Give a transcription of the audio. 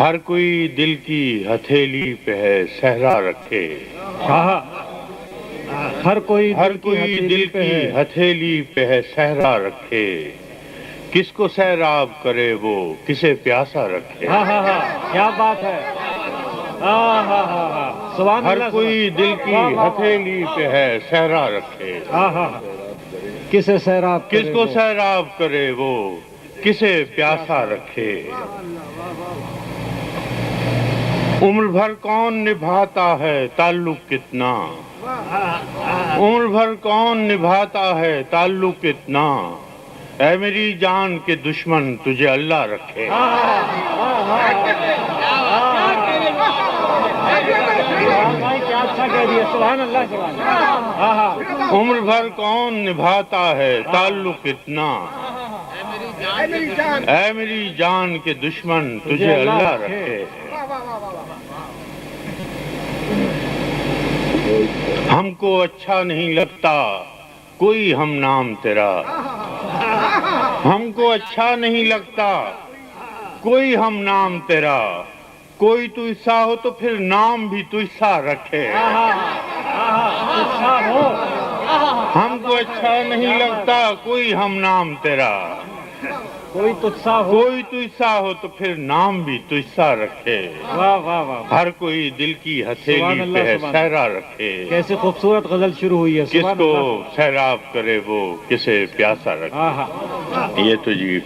ہر کوئی دل کی ہتھیلی پہ ہے صحرا رکھے۔ ہر کوئی ہر دل کی کوئی ہتھیلی دل پہ کی ہے۔ ہتھیلی پہ ہے صحرا رکھے۔ کس کو سیراب کرے وہ کسے پیاسا رکھے۔ ہاں ہاں ہاں کیا بات ہے۔ ہاں ہاں ہاں ہر کوئی دل کی۔ ہتھیلی پہ ہے صحرا رکھے۔ کسے سیراب کس کو وہ؟ سیراب کرے وہ؟ کسے پیاسا رکھے؟ عمر بھر کون نبھاتا ہے تعلق کتنا؟ عمر بھر کون نبھاتا ہے تعلق کتنا؟ اے میری جان کے دشمن، تجھے اللہ رکھے۔ عمر بھر کون نبھاتا ہے تعلق اتنا اے میری جان کے دشمن تجھے اللہ رکھے۔ ہم کو اچھا نہیں لگتا کوئی ہم نام تیرا۔ ہم کو اچھا نہیں لگتا کوئی ہم نام تیرا۔ کوئی تو عیسیٰ ہو تو پھر نام بھی تو عیسیٰ رکھے۔ ہم کو اچھا نہیں لگتا کوئی ہم نام تیرا۔ کوئی تجھ سا ہو کوئی تو عیسیٰ ہو تو پھر نام بھی عیسیٰ رکھے۔ واہ واہ واہ ہر کوئی دل کی ہتھیلی پہ ہے سہرا رکھے۔ کیسے خوبصورت غزل شروع ہوئی ہے کس کو سیراب کرے وہ کسے پیاسا رکھے۔ یہ تو جی۔